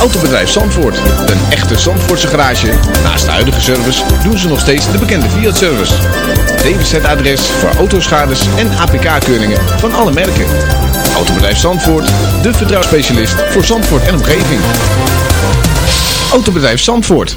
Autobedrijf Zandvoort. Een echte Zandvoortse garage. Naast de huidige service doen ze nog steeds de bekende Fiat-service. DWZ-adres voor autoschades en APK-keuringen van alle merken. Autobedrijf Zandvoort, de vertrouwsspecialist voor Zandvoort en omgeving. Autobedrijf Zandvoort,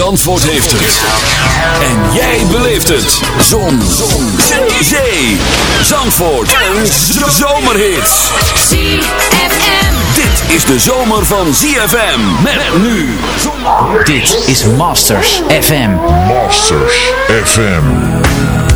Zandvoort heeft het. En jij beleeft het. Zon. Zon. Zee. Zee. Zandvoort. Een zomerhit. ZFM. Dit is de zomer van ZFM. Met nu. Dit is Masters FM. Masters FM.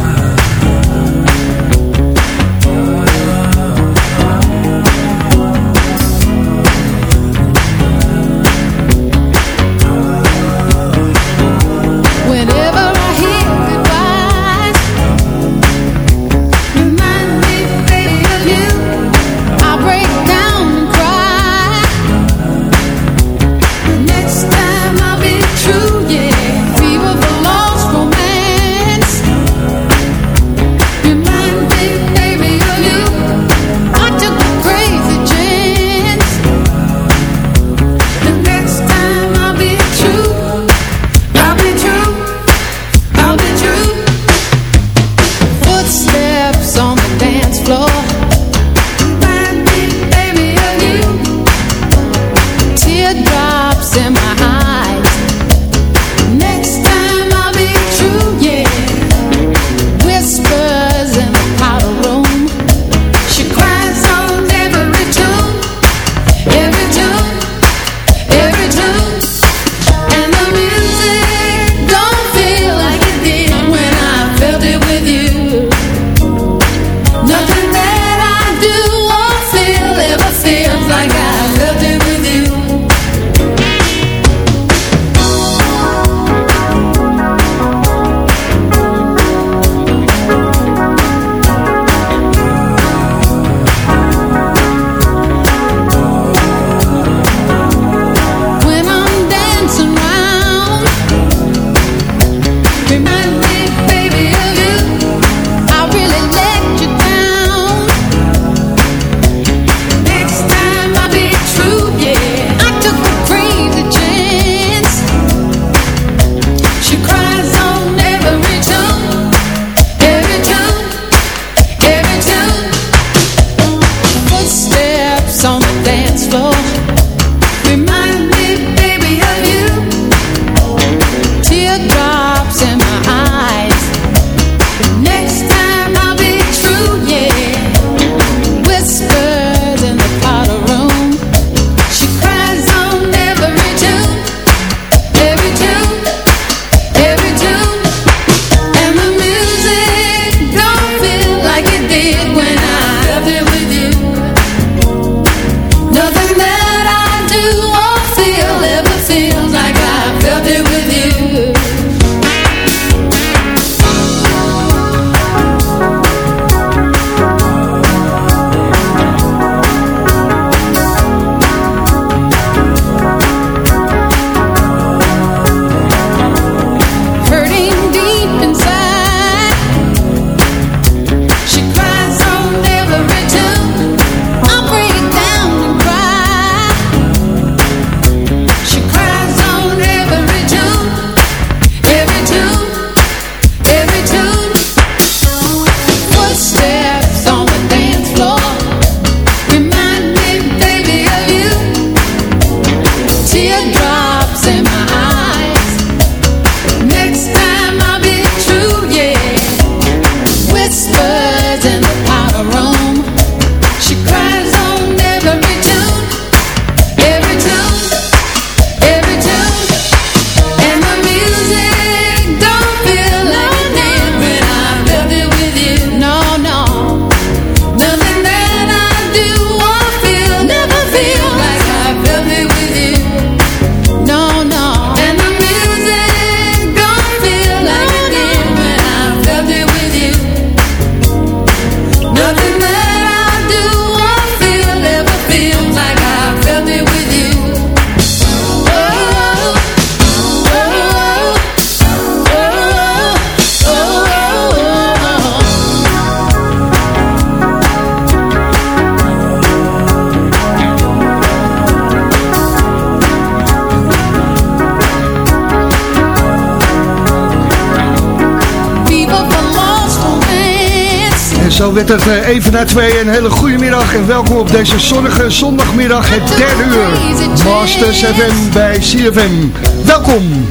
Eh, even na twee. Een hele goede middag en welkom op deze zonnige zondagmiddag, het derde uur. Masters FM bij CFM. Welkom.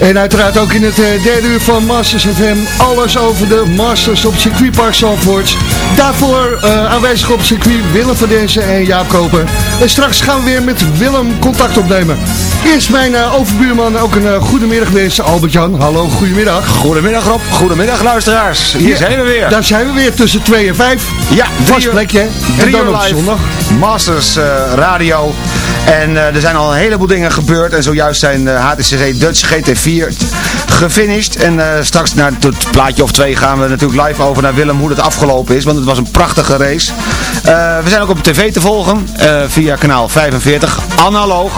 En uiteraard ook in het uh, derde uur van Masters FM alles over de Masters op circuitpark Zandvoort. Daarvoor uh, aanwezig op circuit Willem van Denzen en Jaap Koper. En straks gaan we weer met Willem contact opnemen. Eerst mijn uh, overbuurman ook een uh, goedemiddag wensen, Albert-Jan. Hallo, goedemiddag. Goedemiddag Rob, goedemiddag luisteraars. Hier ja, zijn we weer. Daar zijn we weer tussen 2 en 5. Ja, vast plekje. En dan op zondag. Masters Radio. En er zijn al een heleboel dingen gebeurd. En zojuist zijn HTCC Dutch GT4 gefinished. En straks naar het plaatje of twee gaan we natuurlijk live over naar Willem hoe het afgelopen is. Want het was een prachtige race. we zijn ook op tv te volgen via kanaal 45. Analoog.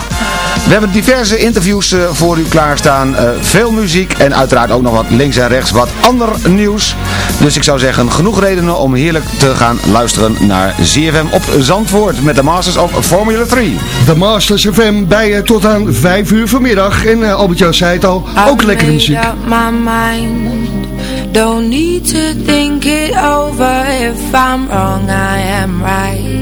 We hebben diverse interviews uh, voor u klaarstaan. Uh, veel muziek en uiteraard ook nog wat links en rechts wat ander nieuws. Dus ik zou zeggen, genoeg redenen om heerlijk te gaan luisteren naar ZFM op Zandvoort met de Masters of Formula 3. De Masters FM bij je tot aan 5 uur vanmiddag. En uh, Albert-Jan zei het al, ook lekkere muziek. Don't need to think it over If I'm wrong, I am right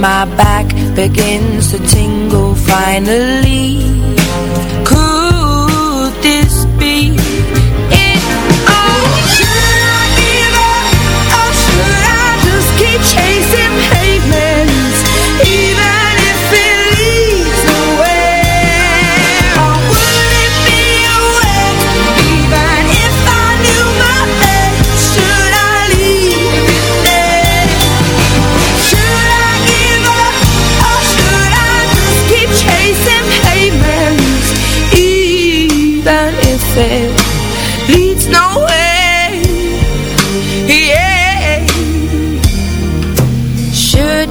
my back begins to tingle finally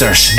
Masters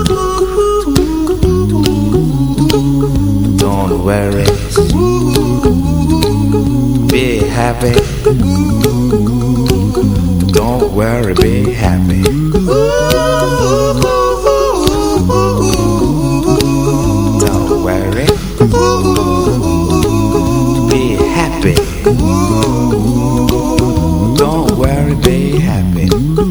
Don't worry. Be happy. Don't worry, be happy. Don't worry. Be happy. Don't worry, be happy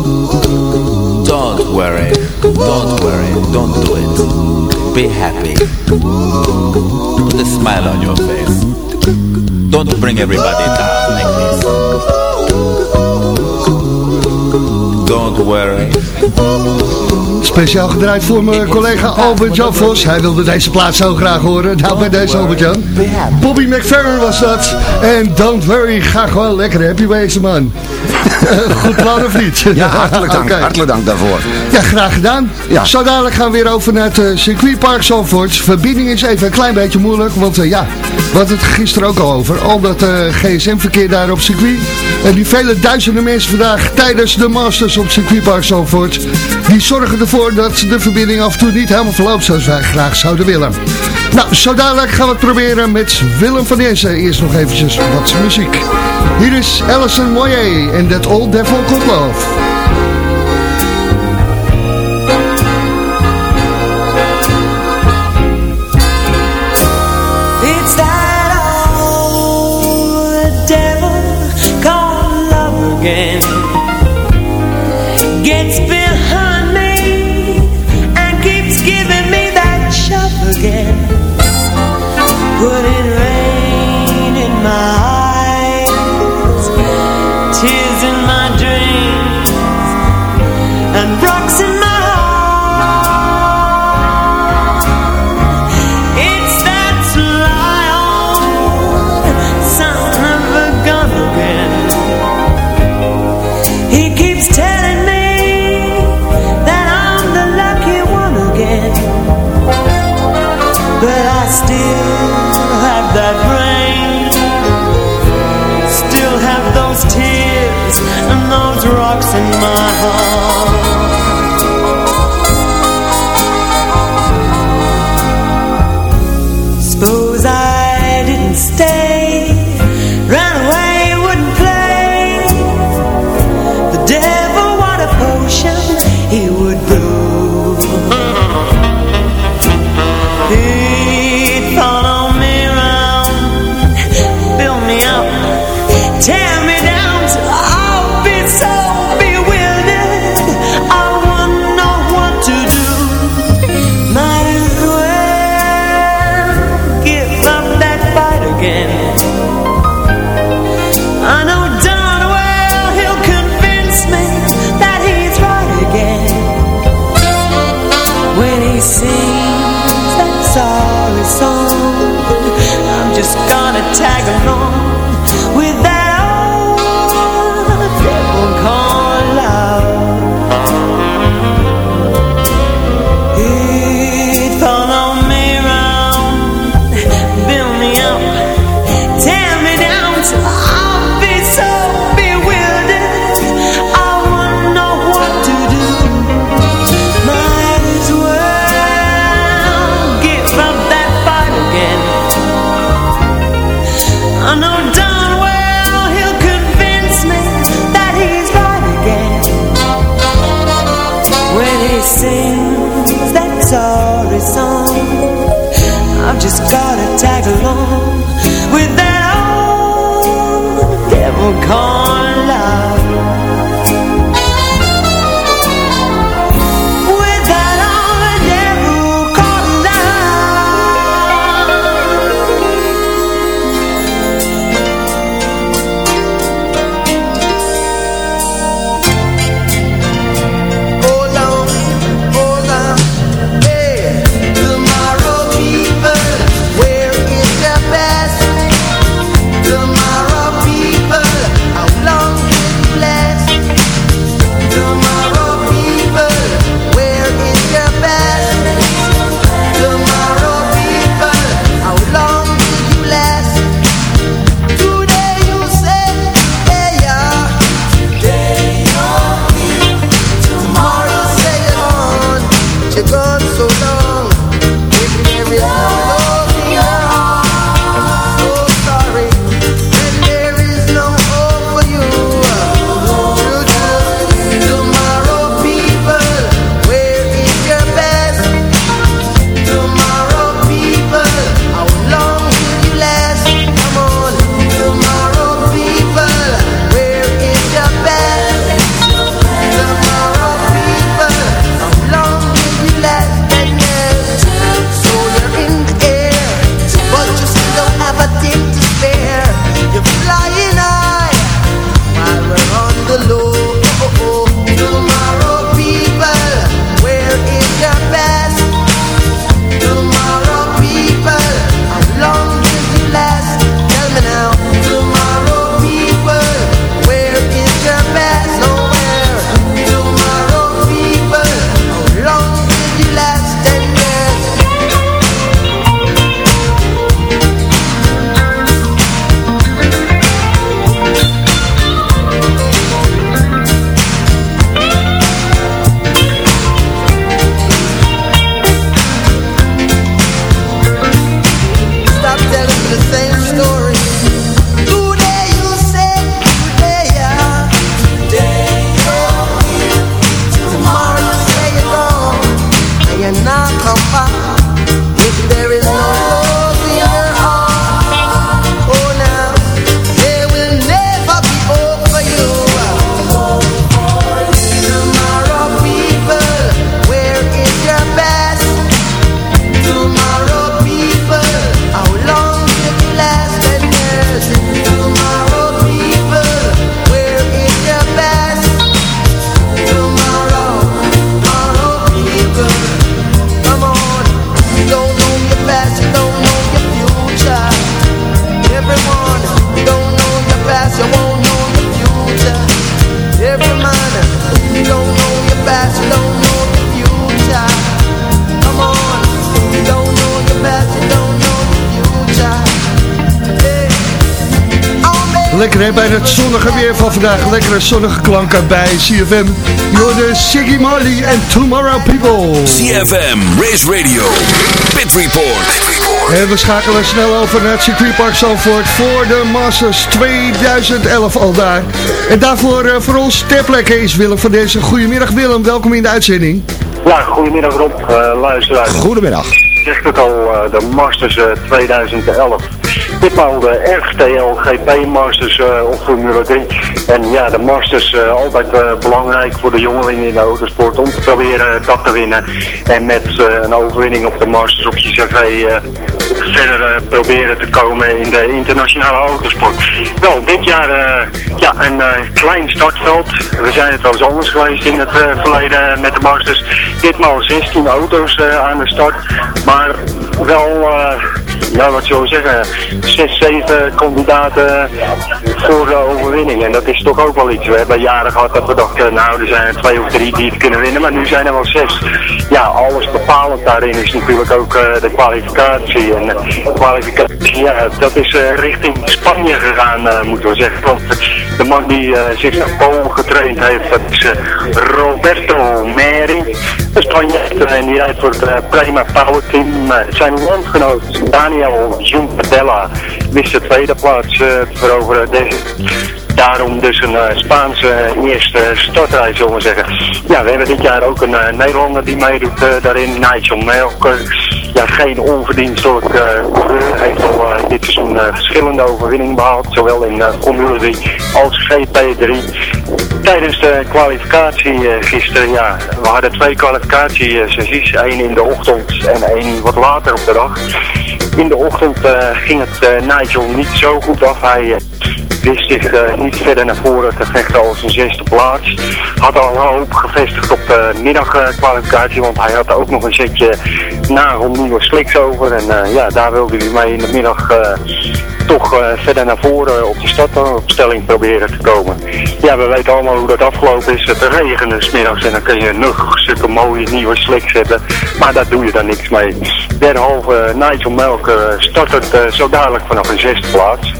Don't worry, don't worry, don't do it. Be happy. Put a smile on your face. Don't bring everybody down like this. Don't worry. Speciaal gedraaid voor mijn collega Albert Jan Vos. Hij wilde deze plaats zo graag horen. Nou, bij deze Albert Jan. Bobby McFerrin was dat. En don't worry, ga gewoon lekker happy wezen, man. Goed plan of niet? Ja, hartelijk dank. Hartelijk dank daarvoor. Ja, graag gedaan. Ja. Zo dadelijk gaan we weer over naar het uh, circuitpark Zandvoort. Verbinding is even een klein beetje moeilijk, want eh, ja, we hadden het gisteren ook al over. Al dat eh, gsm-verkeer daar op circuit. En die vele duizenden mensen vandaag tijdens de Masters op circuitpark Zandvoort. Die zorgen ervoor dat de verbinding af en toe niet helemaal verloopt zoals wij graag zouden willen. Nou, zo dadelijk gaan we het proberen met Willem van Densen. Eerst nog eventjes wat muziek. Hier is Alison Moyer en That Old Devil Called Love. Vandaag. Lekkere zonnige klanken bij CFM. You're de Siggy Marley en Tomorrow People. CFM, Race Radio, Pit Report. En we schakelen snel over naar het circuitpark Zandvoort voor de Masters 2011 al daar. En daarvoor uh, voor ons ter plekke is Willem van deze. Goedemiddag Willem, welkom in de uitzending. Ja, goedemiddag Rob, uh, luisteraars. Goedemiddag. Zegt het al, uh, de Masters 2011 ditmaal de RTL GP Masters uh, op Formule 3. En ja, de Masters uh, altijd uh, belangrijk voor de jongelingen in de autosport om te proberen dat te winnen. En met een overwinning op de Masters op je cv verder proberen te komen in de internationale autosport. Wel, dit jaar ja, een klein startveld. We zijn het wel eens anders geweest in het verleden met de Masters. Ditmaal 16 auto's aan de start. Maar wel, ja wat zullen we zeggen, zes, zeven kandidaten voor de overwinning. En dat is toch ook wel iets. We hebben jaren gehad dat we dachten, nou er zijn er twee of drie die het kunnen winnen, maar nu zijn er wel zes. Ja, alles bepalend daarin is natuurlijk ook uh, de kwalificatie. En uh, kwalificatie, ja, dat is uh, richting Spanje gegaan, moeten we zeggen. Want de man die zich naar Polen getraind heeft, dat is Roberto Meri. Een Spanjaard en die rijdt voor het Prima Power Team. zijn landgenoot Daniel Jumpedella wist de tweede plaats uh, te veroveren. Deze, daarom dus een Spaanse eerste startreis, zullen we zeggen. Ja, we hebben dit jaar ook een Nederlander die meedoet daarin, Nigel Melker. Ja, geen onverdienstelijk coureur. heeft al dit seizoen verschillende overwinningen behaald, zowel in Formule 3 als GP3 tijdens de kwalificatie uh, gisteren, ja, we hadden twee kwalificatiesessies. één in de ochtend en één wat later op de dag. In de ochtend uh, ging het uh, Nigel niet zo goed af. Hij wist zich niet verder naar voren te vechten als een zesde plaats. Had al hoop gevestigd op de middagkwalificatie, want hij had ook nog een setje nagel nieuwe sliks over. En ja, daar wilde hij mee in de middag toch uh, verder naar voren op de startopstelling proberen te komen. Ja, we weten allemaal hoe dat afgelopen is. Het regende smiddags en dan kun je nog stukken mooie nieuwe slicks hebben. Maar daar doe je dan niks mee. Derhalve Nigel Melk uh, start het zo dadelijk vanaf een zesde plaats.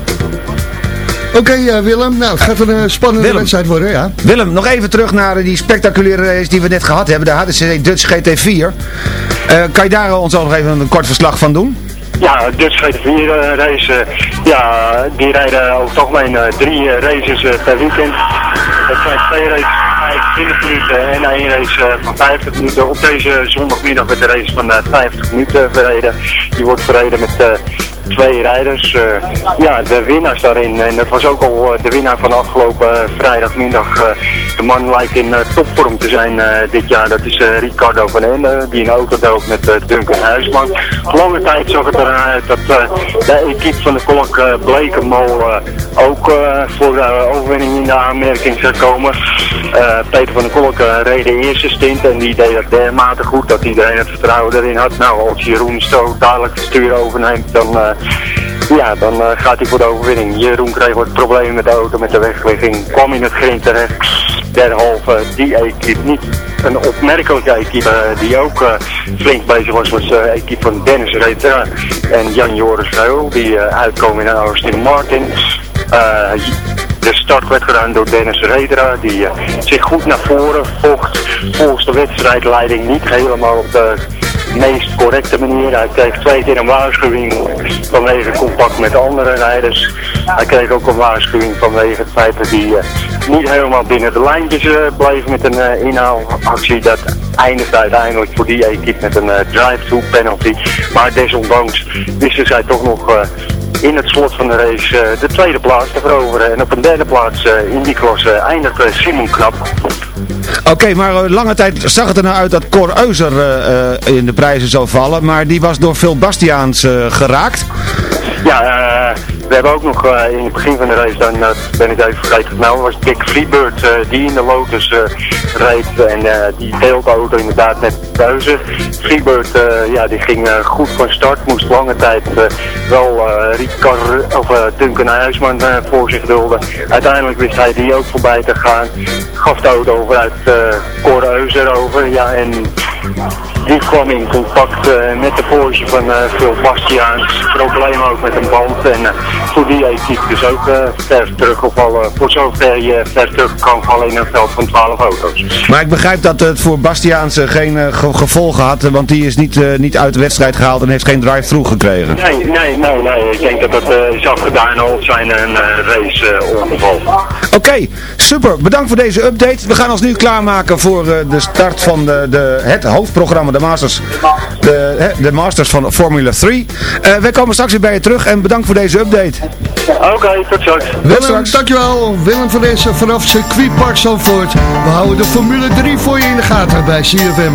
Oké okay, Willem, nou het gaat een spannende Willem. wedstrijd worden, ja. Willem, nog even terug naar die spectaculaire race die we net gehad hebben, de HDC Dutch GT4. kan je daar ons al nog even een kort verslag van doen? Ja, Dutch GT4 uh, race, ja, die rijden over het algemeen uh, drie uh, races per weekend. Dat zijn twee races van 25 minuten en één race van 50 minuten. Op deze zondagmiddag werd de race van 50 minuten verreden. Die wordt verreden met twee rijders. Uh, ja, de winnaars daarin. En dat was ook al de winnaar van afgelopen vrijdagmiddag. de man lijkt in topvorm te zijn dit jaar. Dat is Ricardo van Ende, die een auto dook met Duncan Huisman. Lange tijd zag het eruit dat de equipe van de Kolk Blekenmol ook voor de overwinning in de aanmerking zou komen. Peter van der Kolk reed de eerste stint en die deed dat dermate goed dat iedereen het vertrouwen erin had. Nou, als Jeroen Stoot dadelijk het stuur overneemt, dan ja, dan uh, gaat hij voor de overwinning. Jeroen kreeg wat problemen met de auto, met de wegligging, kwam in het grind terecht. Derhalve die equipe niet een opmerkelijke equipe uh, die ook uh, flink bezig was met de equipe van Dennis Reter en Jan Joris die uitkomen in Austin Martin. de start werd gedaan door Dennis Redera, die zich goed naar voren vocht. Volgens de wedstrijdleiding niet helemaal op de meest correcte manier. Hij kreeg twee keer een waarschuwing vanwege contact met andere rijders. Hij kreeg ook een waarschuwing vanwege het feit dat hij uh, niet helemaal binnen de lijntjes uh, bleef met een uh, inhaalactie. Dat eindigde uiteindelijk voor die equipe met een drive-through penalty. Maar desondanks wisten zij toch nog in het slot van de race de tweede plaats te veroveren. En op een derde plaats in die klasse eindigde Simon Knap. Oké, maar lange tijd zag het er nou uit dat Cor Euser uh, in de prijzen zou vallen. Maar die was door Phil Bastiaans geraakt. Ja, we hebben ook nog in het begin van de race, dan ben ik even vergeten, nou was Dick Freebird die in de Lotus reed en die deelt de auto inderdaad met Buizen. Freebird ja, die ging goed van start, moest lange tijd wel Ricard, of Duncan Huisman voor zich dulden. Uiteindelijk wist hij die ook voorbij te gaan, gaf de auto over uit uh, Cor Euser over, ja en die kwam in contact eh, met de Porsche van eh, Phil Bastiaans. Probleem ook met een band. En eh, voor die heeft hij dus ook ver teruggevallen. Voor zover je ver terug kan vallen in een veld van 12 auto's. Maar ik begrijp dat het voor Bastiaans geen ge- gevolgen had, want die is niet, niet uit de wedstrijd gehaald en heeft geen drive-through gekregen. Nee, nee, nee, nee. Ik denk dat het eh, is afgedaan al zijn een race-ongeval. Oké, super. Bedankt voor deze update. We gaan ons nu klaarmaken voor de start van de, de, het hoofdprogramma, de Masters, de, hè, de Masters van Formula 3. Eh wij komen straks weer bij je terug en bedankt voor deze update. Oké, tot straks. Willem, dankjewel. Willem van deze vanaf circuitpark Zandvoort. We houden de Formule 3 voor je in de gaten bij CFM.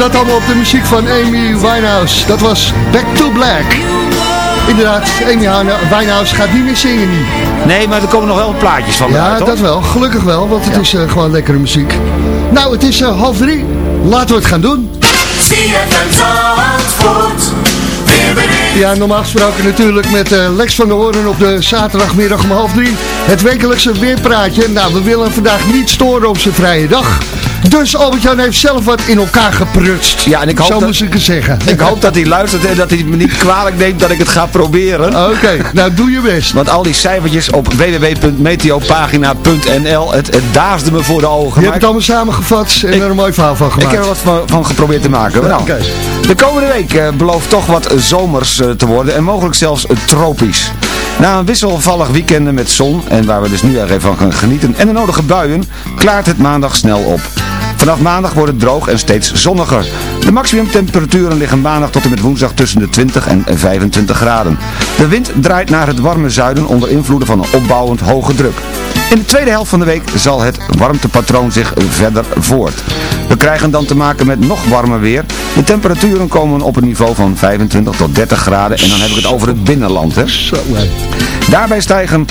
Dat allemaal op de muziek van Amy Winehouse. Dat was Back to Black. Inderdaad, Amy Winehouse gaat niet meer zingen nu. Nee, maar er komen nog wel plaatjes van Ja, uit, dat wel. Gelukkig wel, want het is eh, gewoon lekkere muziek. Nou, het is eh, half drie. Laten we het gaan doen. Ja, normaal gesproken natuurlijk met eh, Lex van der Hoorn op de zaterdagmiddag om half drie. Het wekelijkse weerpraatje. Nou, we willen vandaag niet storen op zijn vrije dag. Dus Albert-Jan heeft zelf wat in elkaar geprutst. Ja, en ik hoop Zo dat- moest ik het zeggen. Ik hoop dat hij luistert en dat hij me niet kwalijk neemt dat ik het ga proberen. Oké, nou doe je best. Want al die cijfertjes op www.meteopagina.nl, het, het daasde me voor de ogen. Je Maar hebt het allemaal samengevat en Ik- er een mooi verhaal van Ik gemaakt. heb er wat van, van geprobeerd te maken. Nou. De komende week eh, belooft toch wat zomers eh, te worden en mogelijk zelfs tropisch. Na een wisselvallig weekend met zon, en waar we dus nu erg even van gaan genieten, en de nodige buien, klaart het maandag snel op. Vanaf maandag wordt het droog en steeds zonniger. De maximumtemperaturen liggen maandag tot en met woensdag tussen de 20 en 25 graden. De wind draait naar het warme zuiden onder invloeden van een opbouwend hoge druk. In de tweede helft van de week zal het warmtepatroon zich verder voort. We krijgen dan te maken met nog warmer weer. De temperaturen komen op een niveau van 25 tot 30 graden en dan heb ik het over het binnenland. Hè. Daarbij stijgen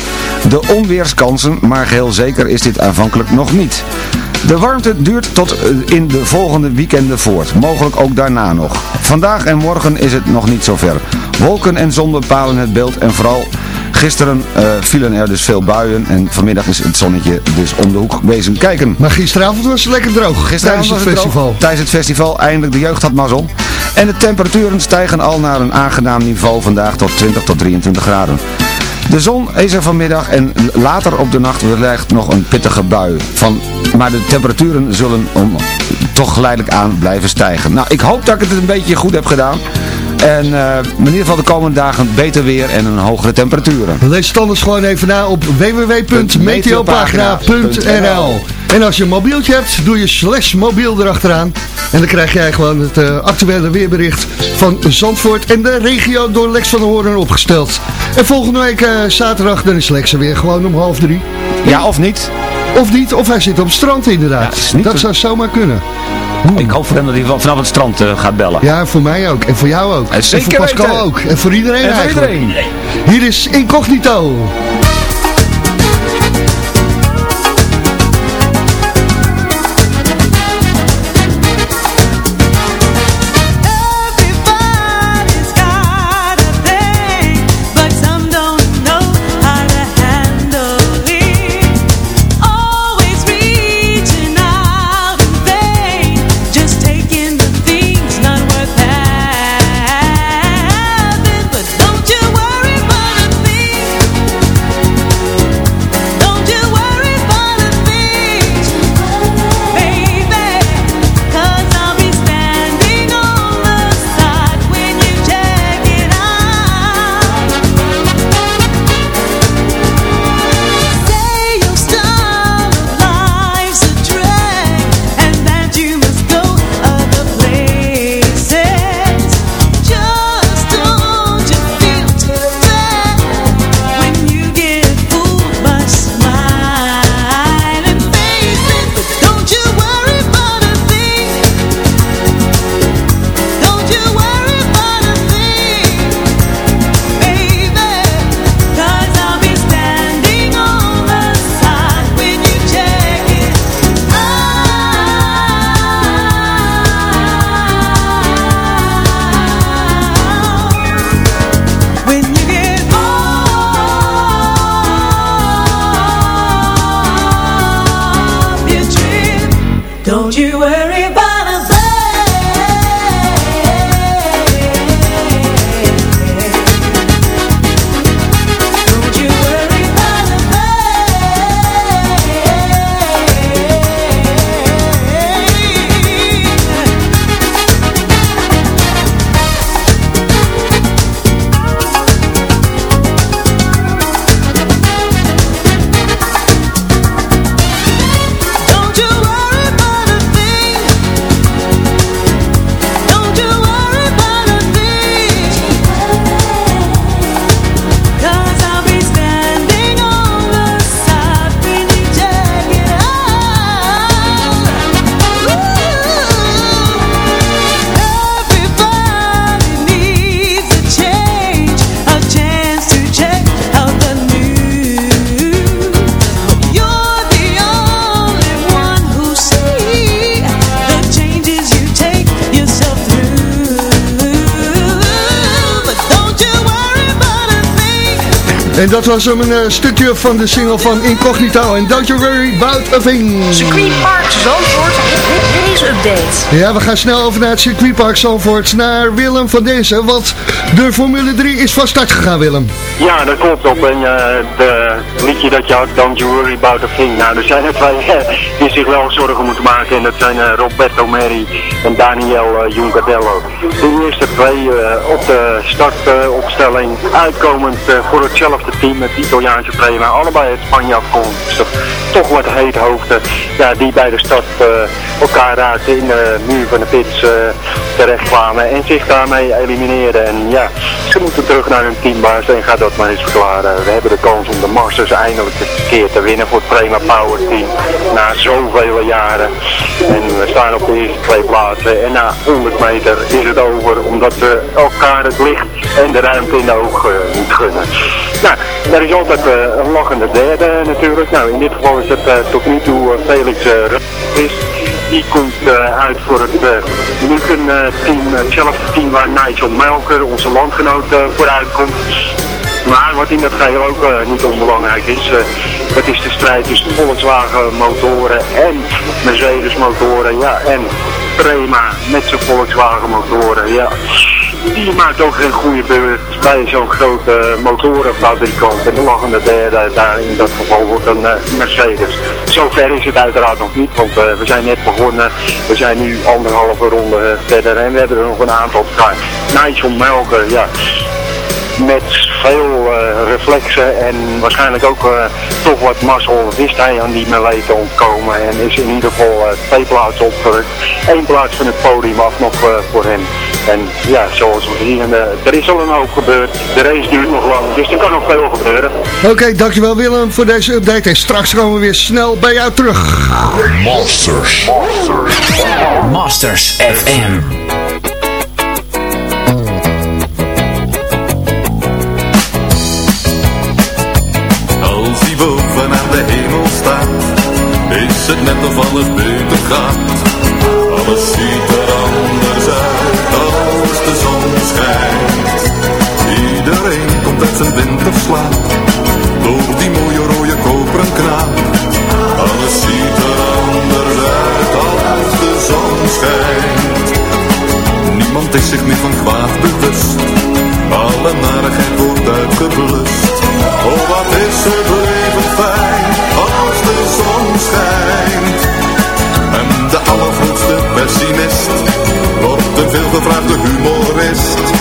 de onweerskansen, maar geheel zeker is dit aanvankelijk nog niet. De warmte duurt tot eh, in de volgende weekenden voort, mogelijk ook daarna nog. Vandaag en morgen is het nog niet zo ver. Wolken en zon bepalen het beeld en vooral gisteren eh, vielen er dus veel buien en vanmiddag is het zonnetje dus om de hoek wezen kijken. Maar gisteravond was het lekker droog Gisteravond tijdens het was het droog. festival. Tijdens het festival, eindelijk de jeugd had mazzel. En de temperaturen stijgen al naar een aangenaam niveau vandaag tot 20 tot 23 graden. De zon is er vanmiddag en later op de nacht wellicht nog een pittige bui. Van, maar de temperaturen zullen om, toch geleidelijk aan blijven stijgen. Nou, ik hoop dat ik het een beetje goed heb gedaan. En eh, in ieder geval de komende dagen beter weer en een hogere temperaturen. Lees het anders gewoon even na op www.meteopagina.nl En als je een mobieltje hebt, doe je slash mobiel erachteraan. En dan krijg jij gewoon het eh, actuele weerbericht van Zandvoort en de regio door Lex van der Hoorn opgesteld. En volgende week eh, zaterdag, dan is Lex er weer gewoon om half drie. Ja, of niet? Of niet, of hij zit op het strand inderdaad. Ja, dat te- zou zomaar kunnen. Ik hoop voor hem dat hij vanaf het strand eh, gaat bellen. Ja, voor mij ook. En voor jou ook. En voor Pascal weten. ook. En voor iedereen En voor eigenlijk. iedereen. Hier is Incognito. En dat was een eh, stukje van de single van Incognito. En don't you worry about a thing. Circuit Park Zandvoort Update. Ja, we gaan snel over naar het circuitpark Zandvoort. Naar Willem van deze. Want de Formule 3 is van start gegaan, Willem. Ja, dat klopt op. En uh, de liedje dat je had, Don't You Worry About A Thing. Nou, er zijn er twee die zich wel zorgen moeten maken. En dat zijn uh, Roberto Meri en Daniel uh, Juncadello. De eerste twee op de startopstelling. uitkomend voor hetzelfde team, het Italiaanse prima. Allebei het Spanje afkomstig. Toch wat heet hoofden. Ja, die bij de start elkaar raakten in de muur van de pits terechtkwamen. En zich daarmee elimineerden. En ja, ze moeten terug naar hun teambaas en gaat dat maar eens verklaren. We hebben de kans om de Masters eindelijk een keer te winnen voor het Prema Power Team. Na zoveel jaren. En we staan op de eerste twee plaatsen. En na 100 meter is het over. Omdat we elkaar het licht en de ruimte in de ogen uh, moeten gunnen. Nou, er is altijd uh, een lachende derde natuurlijk. Nou, in dit geval is het uh, tot nu toe Felix uh, die komt uh, uit voor het uh, Luken uh, team, hetzelfde team waar Nigel Melker, onze landgenoot, vooruit komt. Maar wat in dat geheel ook niet onbelangrijk is, dat is de strijd tussen Volkswagen motoren en Mercedes motoren. Ja, en Prema met zijn Volkswagen motoren. Ja die maakt ook geen goede beurt bij zo'n grote motorenfabrikant. En de lachende derde daar in dat geval wordt een uh, Mercedes. Zover is het uiteraard nog niet, want uh, we zijn net begonnen. We zijn nu anderhalve ronde verder en we hebben er nog een aantal te gaan. Nigel Melker, ja met veel reflexen en waarschijnlijk ook toch wat mazzel wist hij aan die melee te ontkomen en is in ieder geval twee plaatsen opgerukt. Eén plaats van het podium af nog voor hem. En ja, zoals we zien, er is al een hoop gebeurd. De race duurt nog lang, dus er kan nog veel gebeuren. Oké, okay, dankjewel Willem voor deze update en straks komen we weer snel bij jou terug. Masters. Masters, Masters FM. boven aan de hemel staat, is het net of alles beter gaat. Uit zijn winterslaap, door die mooie rode koperen knaap. Alles ziet er anders uit als de zon schijnt. Niemand is zich meer van kwaad bewust, alle narigheid wordt uitgeblust. Oh, wat is het leven fijn als de zon schijnt. En de allergrootste pessimist wordt een veelgevraagde humorist.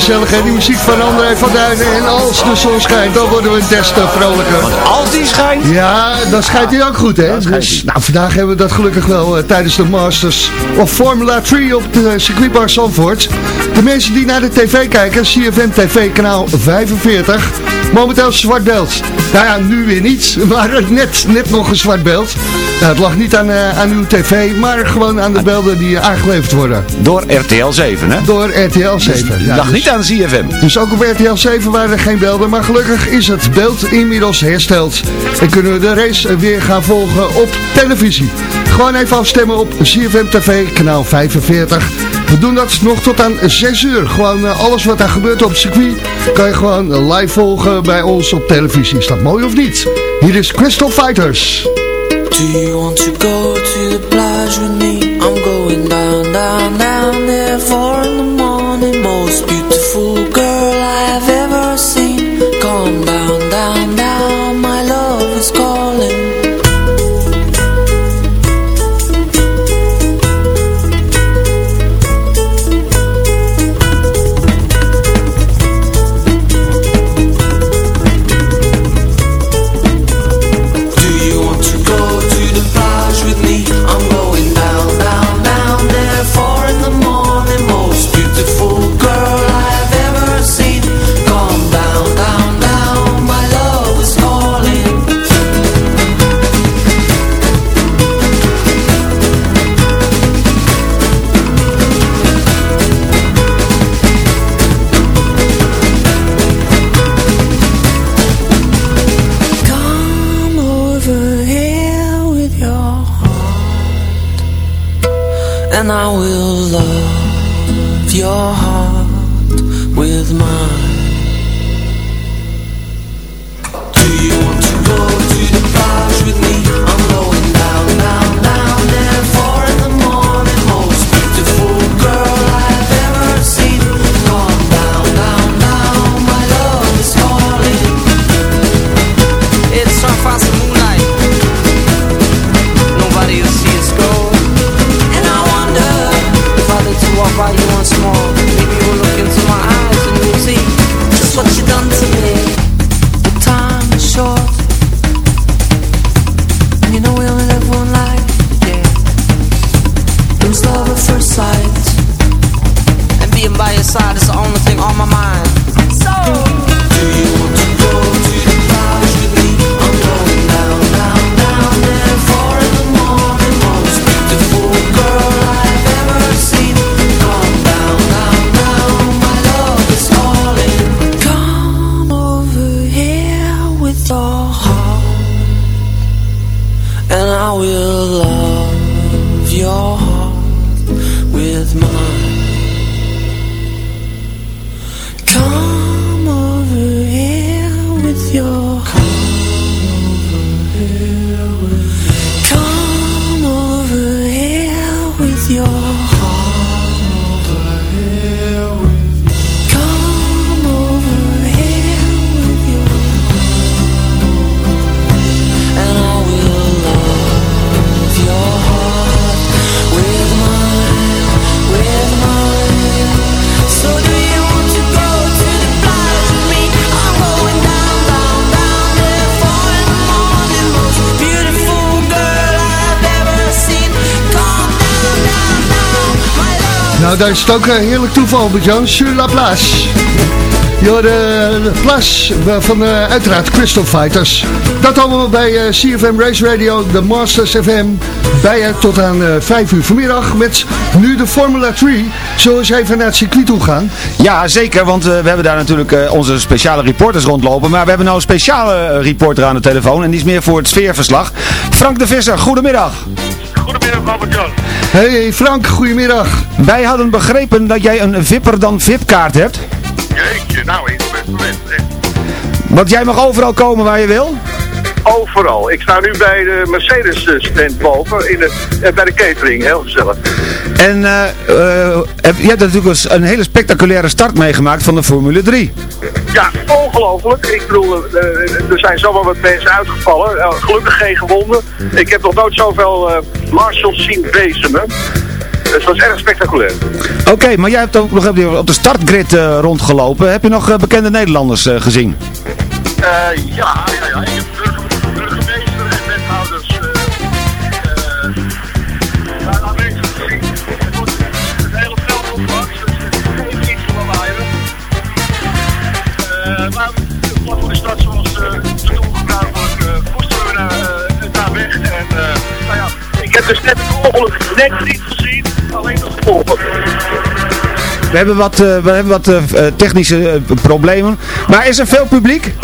Gezellig hè, die muziek van André van Duinen. En als de zon schijnt, dan worden we des te vrolijker. Want als die schijnt... Ja, dan schijnt hij ook goed hè. Dus, nou, vandaag hebben we dat gelukkig wel uh, tijdens de Masters of Formula 3 op de circuitbar Zandvoort. De mensen die naar de tv kijken, CFM TV kanaal 45. Momenteel zwart beeld. Nou ja, nu weer niet, maar net, net nog een zwart beeld. Nou, het lag niet aan, uh, aan uw tv, maar gewoon aan de beelden die aangeleverd worden. Door RTL 7, hè? Door RTL 7. Dus ja, dag niet aan ZFM. Dus ook op RTL 7 waren er geen beelden, maar gelukkig is het beeld inmiddels hersteld. En kunnen we de race weer gaan volgen op televisie. Gewoon even afstemmen op ZFM TV, kanaal 45. We doen dat nog tot aan 6 uur. Gewoon eh, alles wat daar gebeurt op het circuit kan je gewoon live volgen bij ons op televisie. Is dat mooi of niet? Hier is Crystal Fighters. Do you want to go to the plage with me? I'm going down, down, down there Four in the morning Most beautiful 富贵。Daar is het ook een heerlijk toeval, Albert-Jan. Sur la place. Ja, de, de place van eh, uiteraard Crystal Fighters. Dat allemaal bij eh, CFM Race Radio, de Masters FM. Bij je tot aan eh 5 uur vanmiddag met nu de Formula 3. Zullen we eens even naar het circuit toe gaan? Ja, zeker, want eh, we hebben daar natuurlijk eh, onze speciale reporters rondlopen. Maar we hebben nou een speciale eh, reporter aan de telefoon en die is meer voor het sfeerverslag. Frank de Visser, goedemiddag. Goedemiddag, Albert-Jan. Hey Frank, goedemiddag. Wij hadden begrepen dat jij een Vipper dan VIP-kaart hebt. Jeetje, nou, ik ben. Want jij mag overal komen waar je wil. Overal. Ik sta nu bij de Mercedes-stand boven, in de, eh, bij de catering. Heel gezellig. En heb- je hebt natuurlijk eens een hele spectaculaire start meegemaakt van de Formule 3. Ja, ongelooflijk. Ik bedoel, eh, er zijn zomaar wat mensen uitgevallen. Gelukkig geen gewonden. Ik heb nog nooit zoveel marshals zien bezemen. Dus dat was erg spectaculair. Oké, maar jij hebt ook nog even op de startgrid rondgelopen. Heb je nog bekende Nederlanders gezien? Ja, ja, ja. Ik heb ik heb dus net het ongeluk net niet gezien, alleen nog gevolgen. We hebben wat, eh, we hebben wat eh, eh, technische problemen. Maar is er veel publiek?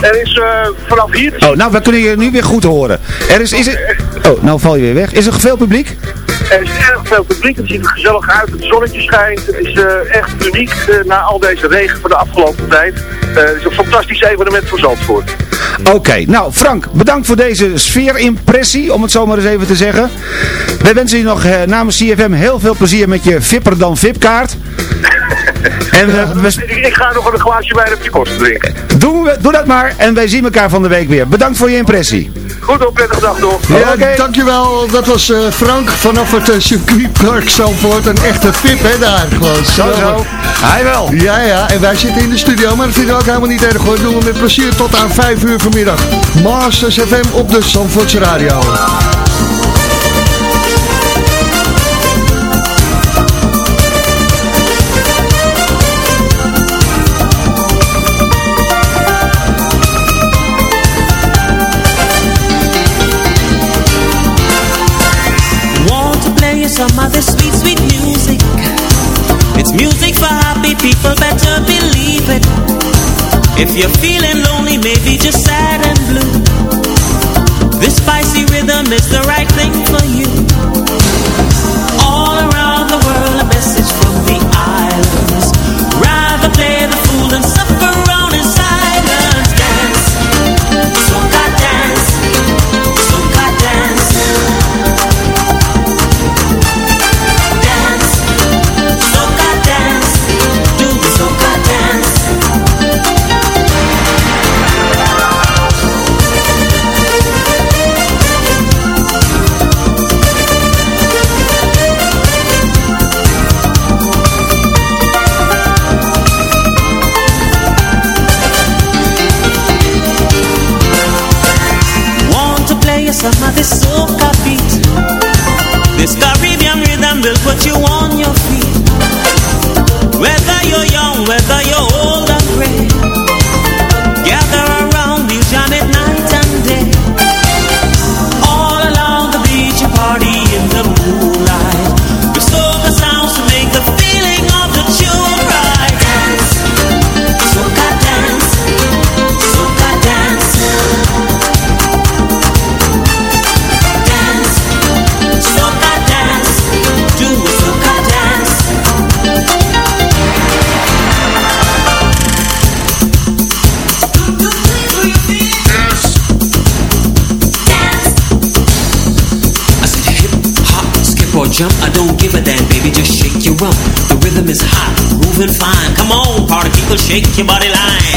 Er is vanaf hier... Oh, nou, we kunnen je nu weer goed horen. Er is, is het... Oh, nou val je weer weg. Is er veel publiek? Er is erg veel publiek, het ziet er gezellig uit, het zonnetje schijnt. Het is echt uniek na al deze regen van de afgelopen tijd. Het is een fantastisch evenement voor Zandvoort. Oké, nou Frank, bedankt voor deze sfeerimpressie, om het zo maar eens even te zeggen. Wij wensen je nog eh, namens CFM heel veel plezier met je Vipper dan VIP-kaart. En eh, we, Ik, ik ga nog een glaasje wijn op je kosten drinken. doen we, doe dat maar en wij zien elkaar van de week weer. Bedankt voor je impressie. Goed op, prettige dag nog. Ja, dankjewel. Dat was eh, Frank vanaf het uh, circuitpark Zandvoort. Een echte VIP, hè, daar. Gewoon Zo, zo. Hij wel. Ja, ja. En wij zitten in de studio, maar dat vinden we ook helemaal niet erg hoor. Doen we met plezier tot aan 5 uur vanmiddag. Masters FM op de Zandvoortse Radio. If you're feeling lonely, maybe just sad and blue. Come on, party people, shake your body line.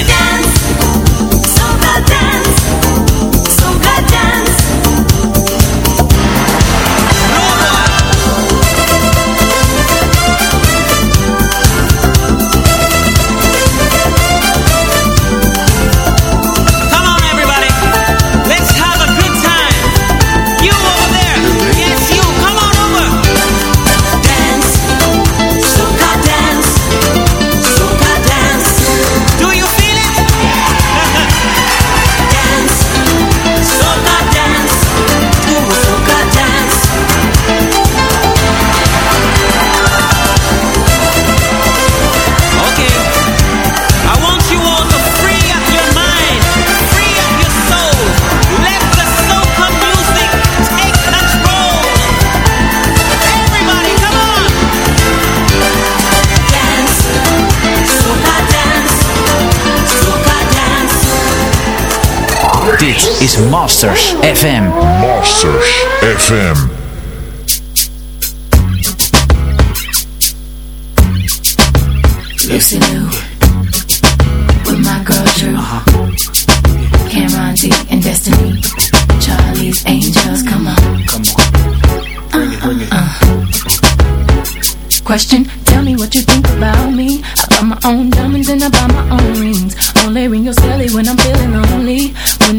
Masters FM. Masters FM. Lucy Lou with my girl Drew, uh-huh. Cameron D and Destiny, Charlie's Angels. Come on, come on, bring it, bring it. Uh-uh. Question, tell me what you think about me. I buy my own diamonds and I buy my own rings. Only ring your celly when I'm feeling lonely.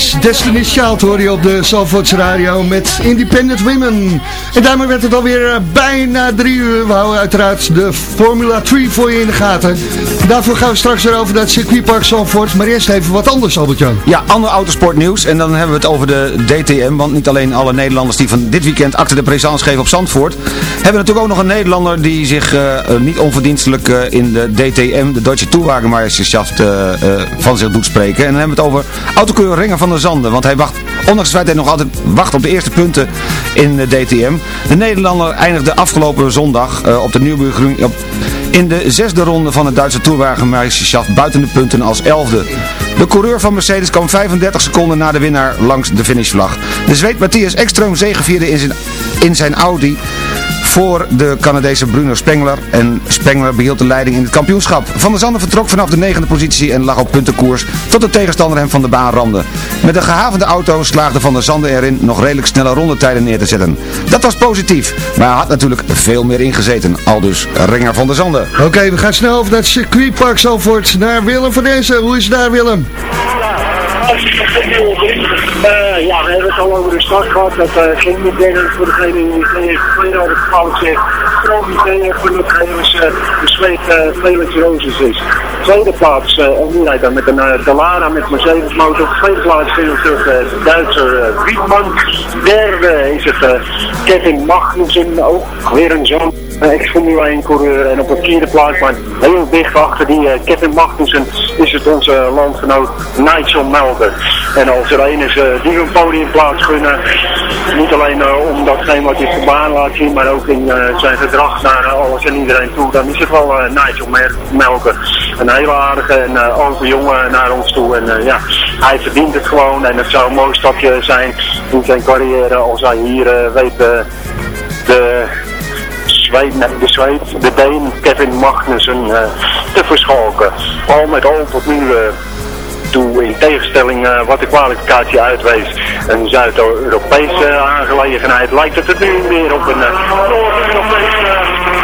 Ladies. Destiny's hoor je op de Zalvoorts Radio met Independent Women. En daarmee werd het alweer eh, bijna drie uur. We houden uiteraard de Formula 3 voor je in de gaten. Daarvoor gaan we straks weer over het circuitpark Zalvoort. Maar eerst even wat anders, Albert-Jan. Ja, ander autosportnieuws. En dan hebben we het over de DTM. Want niet alleen alle Nederlanders die van dit weekend acte de présence geven op Zandvoort. Hebben natuurlijk ook nog een Nederlander die zich eh, eh, niet onverdienstelijk eh, in de DTM, de Deutsche Tourwagenmeisterschaft, eh, van zich doet spreken. En dan hebben we het over autocoureur Renger van der Zanden. Want hij wacht, ondanks het feit dat hij nog altijd wacht op de eerste punten in de DTM. De Nederlander eindigde afgelopen zondag eh, op de op in de zesde ronde van het Duitse Tourwagenmeisterschaft buiten de punten als elfde. De coureur van Mercedes kwam 35 seconden na de winnaar langs de finishvlag. De Zweed Matthias Ekström zegevierde in zijn, in zijn Audi voor de Canadese Bruno Spengler. En Spengler behield de leiding in het kampioenschap. Van der Zanden vertrok vanaf de negende positie en lag op puntenkoers tot de tegenstander hem van de baan ramde. Met een gehavende auto slaagde Van der Zanden erin nog redelijk snelle rondetijden neer te zetten. Dat was positief, maar hij had natuurlijk veel meer ingezeten. Al dus Renger van der Zanden. Oké, we gaan snel over naar het circuitpark Zalvoort. Naar Willem van deze. Hoe is het daar, Willem? Eh, al over de start gehad. Dat eh, ging ik voor degene die het tweede had gevallen zegt. Stroom niet voor hetgeen is de zweet uh, Felix Roses is. Tweede plaats, uh, en die rijdt dan met een uh, Dallara met Mercedes motor. Tweede plaats is het uh, Duitser uh, Wietman. Derde is het uh, Kevin Magnussen, ook weer een zoon. Uh, Ex-Formule 1 coureur en op een vierde plaats, maar heel dicht achter die uh, Kevin Magnussen is het onze landgenoot Nigel Melder. En als er een is uh, die een podiumplaats gunnen, niet alleen uh, om datgene wat hij op de baan laat zien, maar ook in zijn gedrag naar alles en iedereen toe, dan is het wel Nigel Melker. Een hele aardige en open jongen naar ons toe. En ja, hij verdient het gewoon en het zou een mooi stapje zijn in zijn carrière als hij hier weet de De Zweed, de Deen Kevin Magnussen uh, te verschalken. Al met al tot nu uh, toe in tegenstelling uh, wat de kwalificatie uitwees een Zuid-Europese aangelegenheid lijkt het er nu meer op een Noord-Europese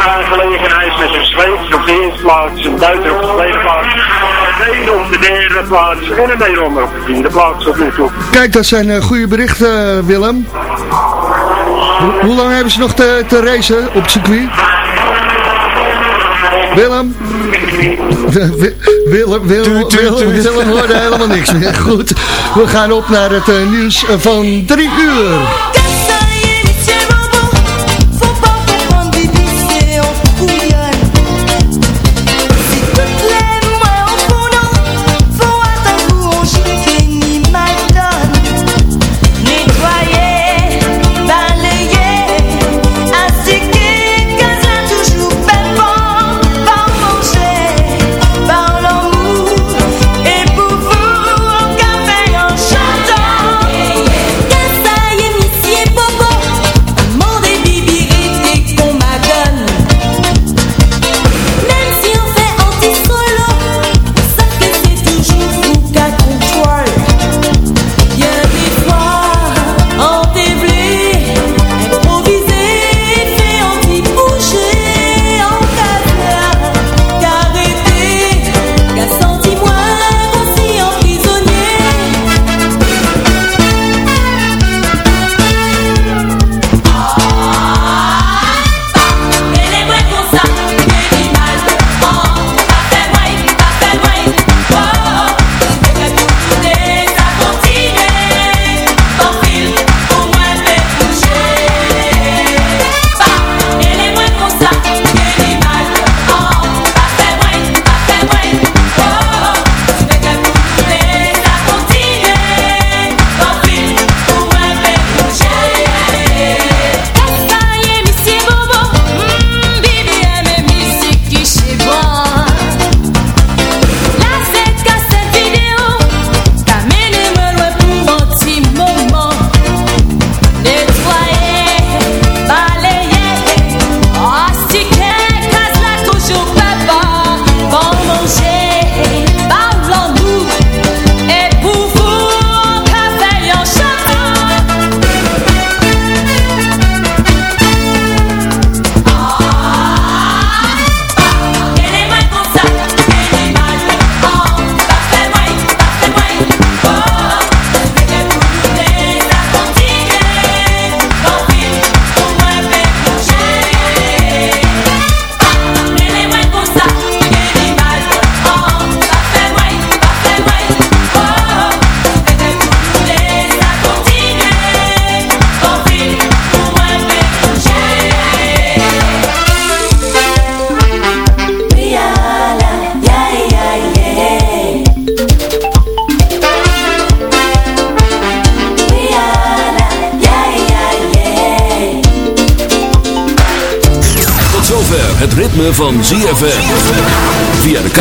aangelegenheid met een Zweeds op de eerste plaats, een Duitser op de tweede plaats, een Deen op de derde plaats en een Nederlander op de vierde plaats tot nu toe. Kijk, dat zijn goede berichten, Willem. Ho hoe lang hebben ze nog te, te racen op het circuit? Willem? Willem, Willem, Willem, Willem hoorde helemaal niks meer. Goed, we gaan op naar het uh, nieuws van drie uur.